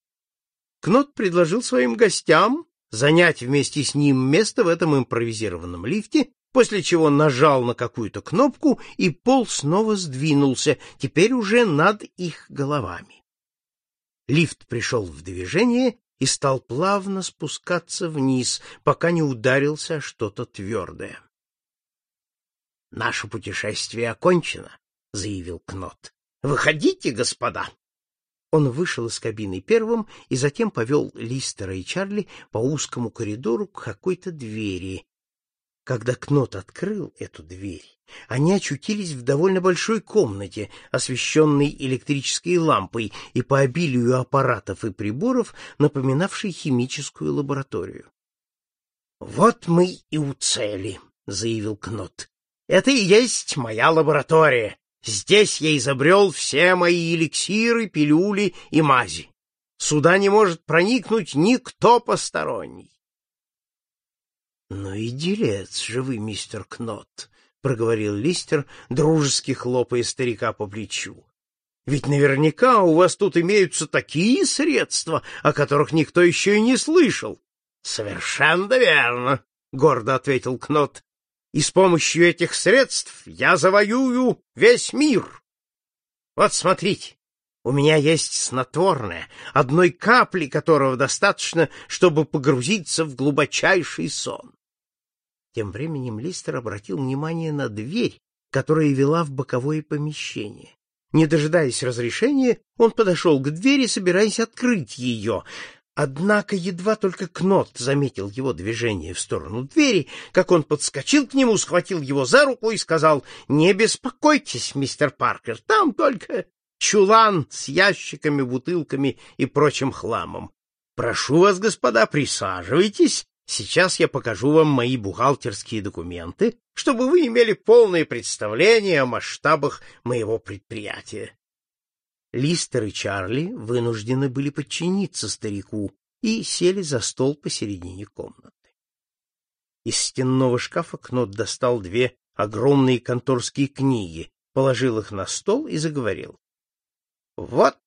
Кнот предложил своим гостям занять вместе с ним место в этом импровизированном лифте, после чего нажал на какую-то кнопку, и пол снова сдвинулся, теперь уже над их головами. Лифт пришел в движение, и стал плавно спускаться вниз, пока не ударился что-то твердое. — Наше путешествие окончено, — заявил Кнот. — Выходите, господа! Он вышел из кабины первым и затем повел Листера и Чарли по узкому коридору к какой-то двери, когда Кнот открыл эту дверь, они очутились в довольно большой комнате, освещенной электрической лампой и по обилию аппаратов и приборов, напоминавшей химическую лабораторию. — Вот мы и у цели, — заявил Кнот. — Это и есть моя лаборатория. Здесь я изобрел все мои эликсиры, пилюли и мази. Сюда не может проникнуть никто посторонний. — Ну и делец же вы, мистер Кнот, — проговорил Листер, дружески хлопая старика по плечу. — Ведь наверняка у вас тут имеются такие средства, о которых никто еще и не слышал. — Совершенно верно, — гордо ответил Кнот. — И с помощью этих средств я завоюю весь мир. Вот смотрите, У меня есть снотворное, одной капли которого достаточно, чтобы погрузиться в глубочайший сон. Тем временем Листер обратил внимание на дверь, которая вела в боковое помещение. Не дожидаясь разрешения, он подошел к двери, собираясь открыть ее. Однако едва только Кнот заметил его движение в сторону двери, как он подскочил к нему, схватил его за руку и сказал, «Не беспокойтесь, мистер Паркер, там только чулан с ящиками, бутылками и прочим хламом. Прошу вас, господа, присаживайтесь Сейчас я покажу вам мои бухгалтерские документы, чтобы вы имели полное представление о масштабах моего предприятия. Листер и Чарли вынуждены были подчиниться старику и сели за стол посередине комнаты. Из стенного шкафа Кнот достал две огромные конторские книги, положил их на стол и заговорил. — Вот,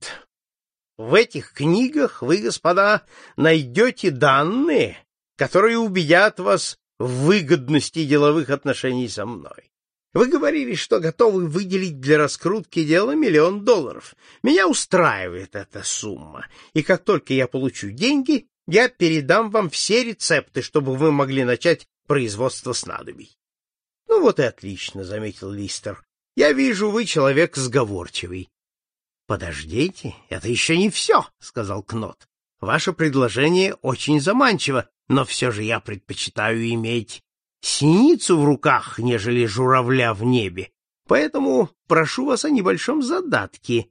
в этих книгах вы, господа, найдете данные, которые убедят вас в выгодности деловых отношений со мной. Вы говорили, что готовы выделить для раскрутки дела миллион долларов. Меня устраивает эта сумма, и как только я получу деньги, я передам вам все рецепты, чтобы вы могли начать производство снадобий. — Ну вот и отлично, — заметил Листер. — Я вижу, вы человек сговорчивый. — Подождите, это еще не все, — сказал Кнот. — Ваше предложение очень заманчиво, но все же я предпочитаю иметь синицу в руках, нежели журавля в небе, поэтому прошу вас о небольшом задатке,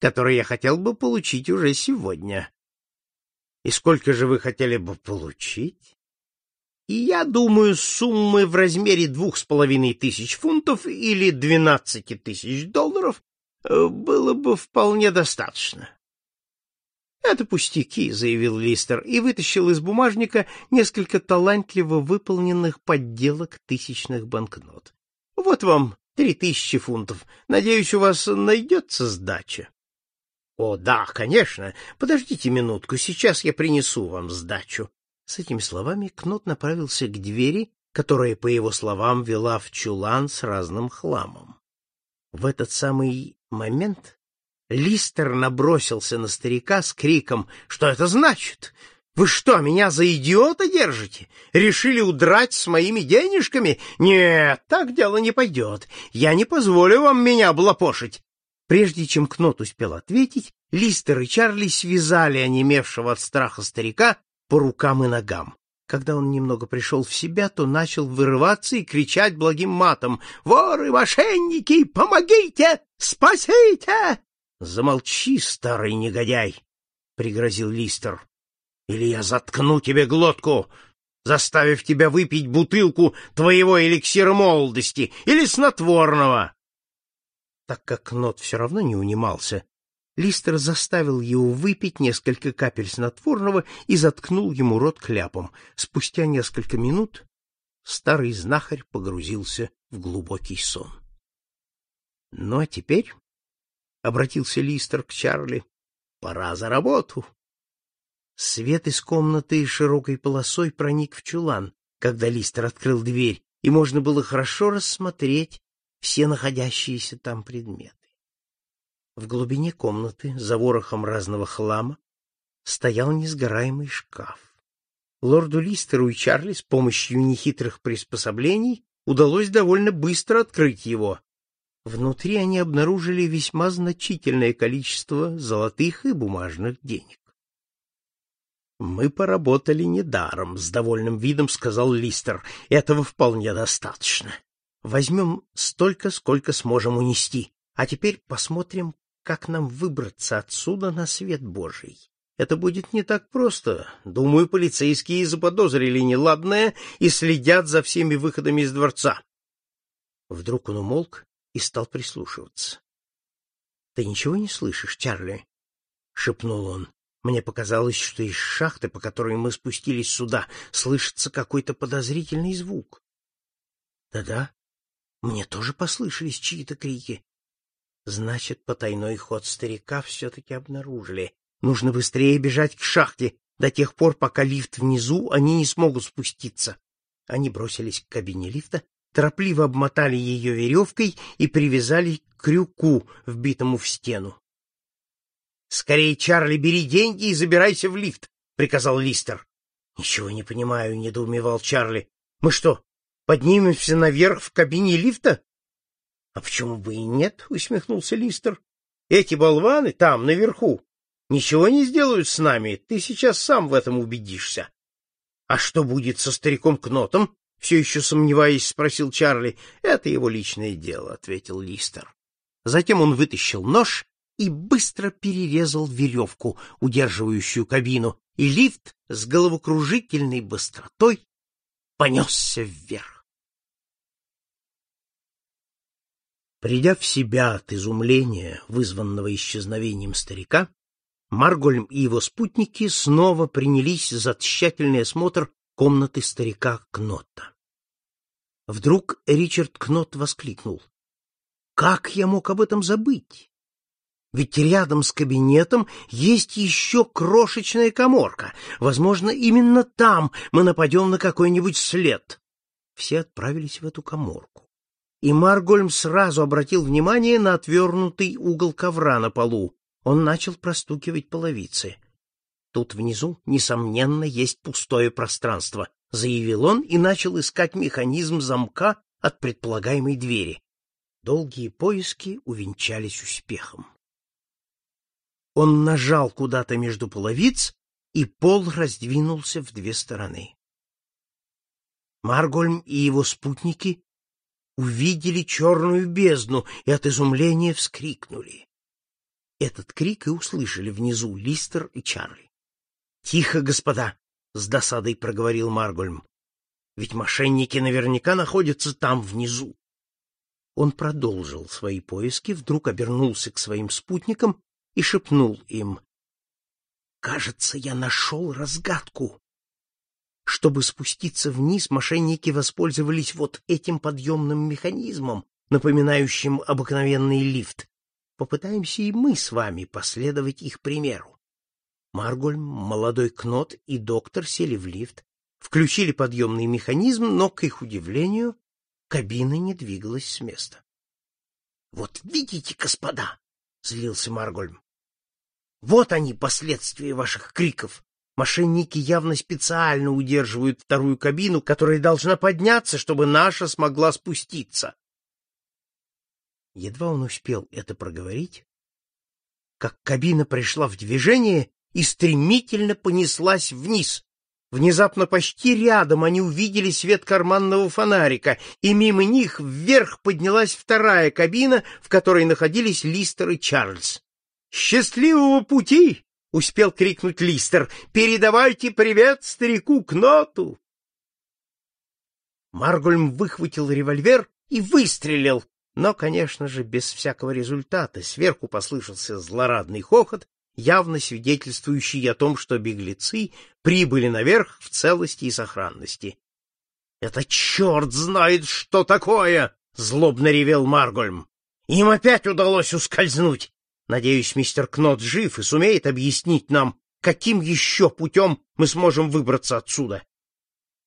который я хотел бы получить уже сегодня. И сколько же вы хотели бы получить? И я думаю, суммы в размере двух с половиной тысяч фунтов или двенадцати тысяч долларов э, было бы вполне достаточно. «Это пустяки», — заявил Листер и вытащил из бумажника несколько талантливо выполненных подделок тысячных банкнот. «Вот вам три тысячи фунтов. Надеюсь, у вас найдется сдача». «О, да, конечно. Подождите минутку, сейчас я принесу вам сдачу». С этими словами Кнот направился к двери, которая, по его словам, вела в чулан с разным хламом. В этот самый момент Листер набросился на старика с криком «Что это значит? Вы что, меня за идиота держите? Решили удрать с моими денежками? Нет, так дело не пойдет. Я не позволю вам меня облапошить». Прежде чем Кнот успел ответить, Листер и Чарли связали онемевшего от страха старика по рукам и ногам. Когда он немного пришел в себя, то начал вырываться и кричать благим матом «Воры, мошенники, помогите! Спасите!» Замолчи, старый негодяй, пригрозил Листер. Или я заткну тебе глотку, заставив тебя выпить бутылку твоего эликсира молодости или снотворного. Так как Нот все равно не унимался, Листер заставил его выпить несколько капель снотворного и заткнул ему рот кляпом. Спустя несколько минут старый знахарь погрузился в глубокий сон. Ну а теперь — обратился Листер к Чарли. — Пора за работу. Свет из комнаты широкой полосой проник в чулан, когда Листер открыл дверь, и можно было хорошо рассмотреть все находящиеся там предметы. В глубине комнаты, за ворохом разного хлама, стоял несгораемый шкаф. Лорду Листеру и Чарли с помощью нехитрых приспособлений удалось довольно быстро открыть его, Внутри они обнаружили весьма значительное количество золотых и бумажных денег. «Мы поработали недаром», — с довольным видом сказал Листер. «Этого вполне достаточно. Возьмем столько, сколько сможем унести. А теперь посмотрим, как нам выбраться отсюда на свет Божий. Это будет не так просто. Думаю, полицейские заподозрили неладное и следят за всеми выходами из дворца». Вдруг он умолк и стал прислушиваться. — Ты ничего не слышишь, Чарли? — шепнул он. Мне показалось, что из шахты, по которой мы спустились сюда, слышится какой-то подозрительный звук. Да — мне тоже послышались чьи-то крики. Значит, потайной ход старика все-таки обнаружили. Нужно быстрее бежать к шахте. До тех пор, пока лифт внизу, они не смогут спуститься. Они бросились к кабине лифта, торопливо обмотали ее веревкой и привязали к крюку, вбитому в стену. Скорее, Чарли, бери деньги и забирайся в лифт, приказал Листер. Ничего не понимаю, недоумевал Чарли. Мы что, поднимемся наверх в кабине лифта? А почему бы и нет, усмехнулся Листер. Эти болваны там наверху ничего не сделают с нами, ты сейчас сам в этом убедишься. А что будет со стариком Кнотом? Все еще сомневаясь, спросил Чарли. Это его личное дело, ответил Листер. Затем он вытащил нож и быстро перерезал веревку, удерживающую кабину, и лифт с головокружительной быстротой понесся вверх. Придя в себя от изумления, вызванного исчезновением старика, Маргольм и его спутники снова принялись за тщательный осмотр комнаты старика Кнотта. Вдруг Ричард Кнот воскликнул. «Как я мог об этом забыть? Ведь рядом с кабинетом есть еще крошечная коморка. Возможно, именно там мы нападем на какой-нибудь след». Все отправились в эту коморку. И Маргольм сразу обратил внимание на отвернутый угол ковра на полу, он начал простукивать половицы. Тут внизу, несомненно, есть пустое пространство, заявил он и начал искать механизм замка от предполагаемой двери. Долгие поиски увенчались успехом. Он нажал куда-то между половиц, и пол раздвинулся в две стороны. Маргольм и его спутники увидели черную бездну и от изумления вскрикнули. Этот крик и услышали внизу Листер и Чарли. — Тихо, господа! — с досадой проговорил Маргольм. — Ведь мошенники наверняка находятся там внизу. Он продолжил свои поиски, вдруг обернулся к своим спутникам и шепнул им. — Кажется, я нашел разгадку. Чтобы спуститься вниз, мошенники воспользовались вот этим подъемным механизмом, напоминающим обыкновенный лифт, попытаемся и мы с вами последовать их примеру. Маргольм, молодой Кнот и доктор сели в лифт, включили подъемный механизм, но, к их удивлению, кабина не двигалась с места. — Вот видите, господа, — злился Маргольм, — вот они, последствия ваших криков. Мошенники явно специально удерживают вторую кабину, которая должна подняться, чтобы наша смогла спуститься. Едва он успел это проговорить, как кабина пришла в движение и стремительно понеслась вниз. Внезапно почти рядом они увидели свет карманного фонарика, и мимо них вверх поднялась вторая кабина, в которой находились Листер и Чарльз. «Счастливого пути!» — успел крикнуть Листер. «Передавайте привет старику Кноту!» Маргульм выхватил револьвер и выстрелил, но, конечно же, без всякого результата. Сверху послышался злорадный хохот, явно свидетельствующий о том, что беглецы прибыли наверх в целости и сохранности. — Это черт знает, что такое! — злобно ревел Маргольм. — Им опять удалось ускользнуть. Надеюсь, мистер Кнот жив и сумеет объяснить нам, каким еще путем мы сможем выбраться отсюда.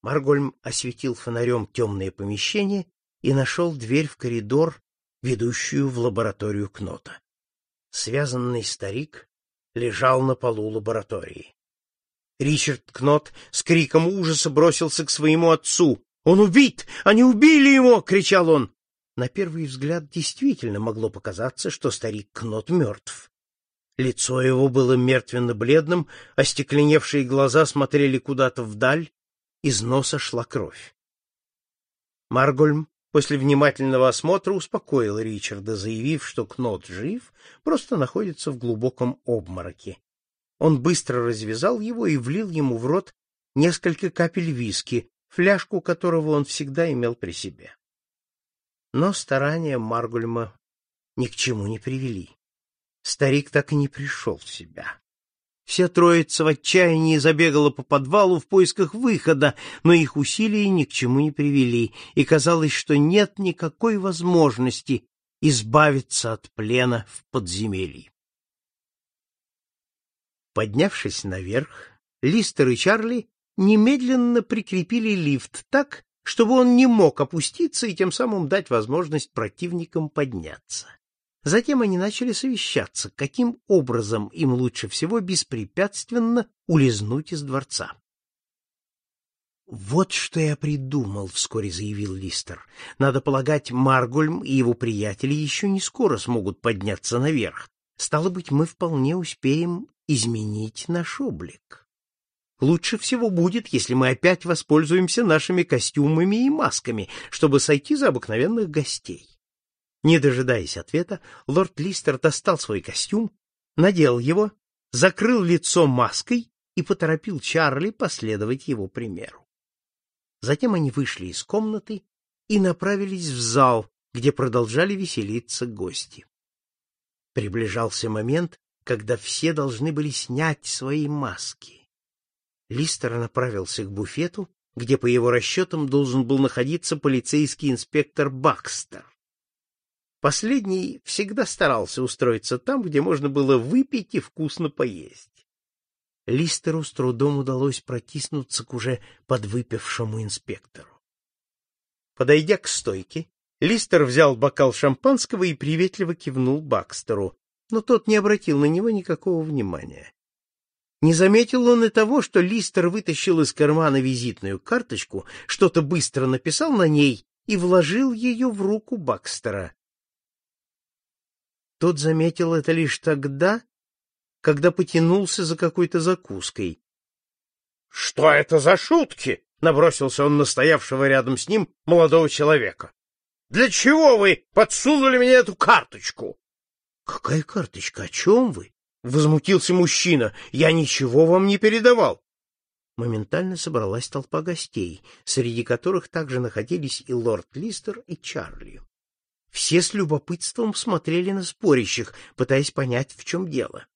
Маргольм осветил фонарем темное помещение и нашел дверь в коридор, ведущую в лабораторию Кнота. Связанный старик лежал на полу лаборатории. Ричард Кнот с криком ужаса бросился к своему отцу. «Он убит! Они убили его!» — кричал он. На первый взгляд действительно могло показаться, что старик Кнот мертв. Лицо его было мертвенно-бледным, остекленевшие глаза смотрели куда-то вдаль, из носа шла кровь. Маргольм после внимательного осмотра успокоил Ричарда, заявив, что Кнот жив, просто находится в глубоком обмороке. Он быстро развязал его и влил ему в рот несколько капель виски, фляжку которого он всегда имел при себе. Но старания Маргульма ни к чему не привели. Старик так и не пришел в себя. Вся троица в отчаянии забегала по подвалу в поисках выхода, но их усилия ни к чему не привели, и казалось, что нет никакой возможности избавиться от плена в подземелье. Поднявшись наверх, Листер и Чарли немедленно прикрепили лифт так, чтобы он не мог опуститься и тем самым дать возможность противникам подняться. Затем они начали совещаться, каким образом им лучше всего беспрепятственно улизнуть из дворца. «Вот что я придумал», — вскоре заявил Листер. «Надо полагать, Маргульм и его приятели еще не скоро смогут подняться наверх. Стало быть, мы вполне успеем изменить наш облик. Лучше всего будет, если мы опять воспользуемся нашими костюмами и масками, чтобы сойти за обыкновенных гостей. Не дожидаясь ответа, лорд Листер достал свой костюм, надел его, закрыл лицо маской и поторопил Чарли последовать его примеру. Затем они вышли из комнаты и направились в зал, где продолжали веселиться гости. Приближался момент, когда все должны были снять свои маски. Листер направился к буфету, где, по его расчетам, должен был находиться полицейский инспектор Бакстер. Последний всегда старался устроиться там, где можно было выпить и вкусно поесть. Листеру с трудом удалось протиснуться к уже подвыпившему инспектору. Подойдя к стойке, Листер взял бокал шампанского и приветливо кивнул Бакстеру, но тот не обратил на него никакого внимания. Не заметил он и того, что Листер вытащил из кармана визитную карточку, что-то быстро написал на ней и вложил ее в руку Бакстера. Тот заметил это лишь тогда, когда потянулся за какой-то закуской. — Что это за шутки? — набросился он на стоявшего рядом с ним молодого человека. Для чего вы подсунули мне эту карточку? — Какая карточка? О чем вы? — возмутился мужчина. — Я ничего вам не передавал. Моментально собралась толпа гостей, среди которых также находились и лорд Листер, и Чарли. Все с любопытством смотрели на спорящих, пытаясь понять, в чем дело.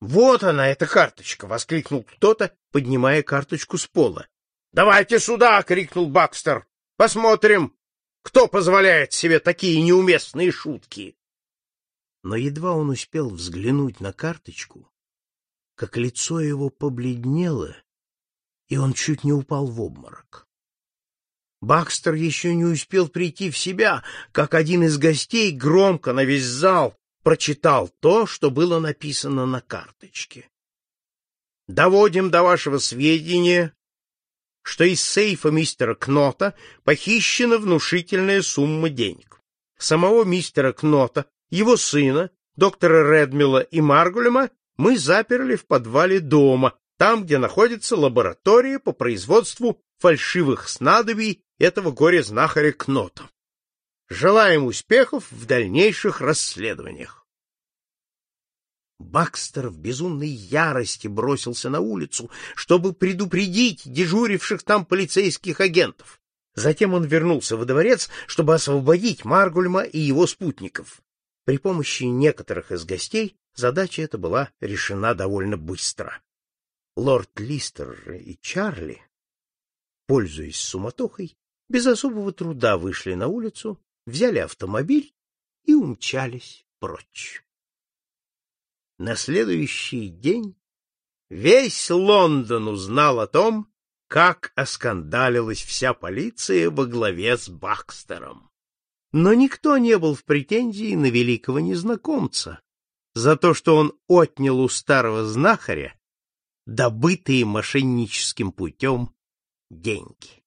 «Вот она, эта карточка!» — воскликнул кто-то, поднимая карточку с пола. «Давайте сюда!» — крикнул Бакстер. Посмотрим, кто позволяет себе такие неуместные шутки. Но едва он успел взглянуть на карточку, как лицо его побледнело, и он чуть не упал в обморок. Бакстер еще не успел прийти в себя, как один из гостей громко на весь зал прочитал то, что было написано на карточке. Доводим до вашего сведения, что из сейфа мистера Кнота похищена внушительная сумма денег. Самого мистера Кнота, его сына, доктора Редмила и Маргулема мы заперли в подвале дома, там, где находится лаборатория по производству фальшивых снадобий этого горе-знахаря Кнота. Желаем успехов в дальнейших расследованиях. Бакстер в безумной ярости бросился на улицу, чтобы предупредить дежуривших там полицейских агентов. Затем он вернулся во дворец, чтобы освободить Маргульма и его спутников. При помощи некоторых из гостей задача эта была решена довольно быстро. Лорд Листер и Чарли, пользуясь суматохой, без особого труда вышли на улицу, взяли автомобиль и умчались прочь. На следующий день весь Лондон узнал о том, как оскандалилась вся полиция во главе с Бакстером. Но никто не был в претензии на великого незнакомца за то, что он отнял у старого знахаря добытые мошенническим путем деньги.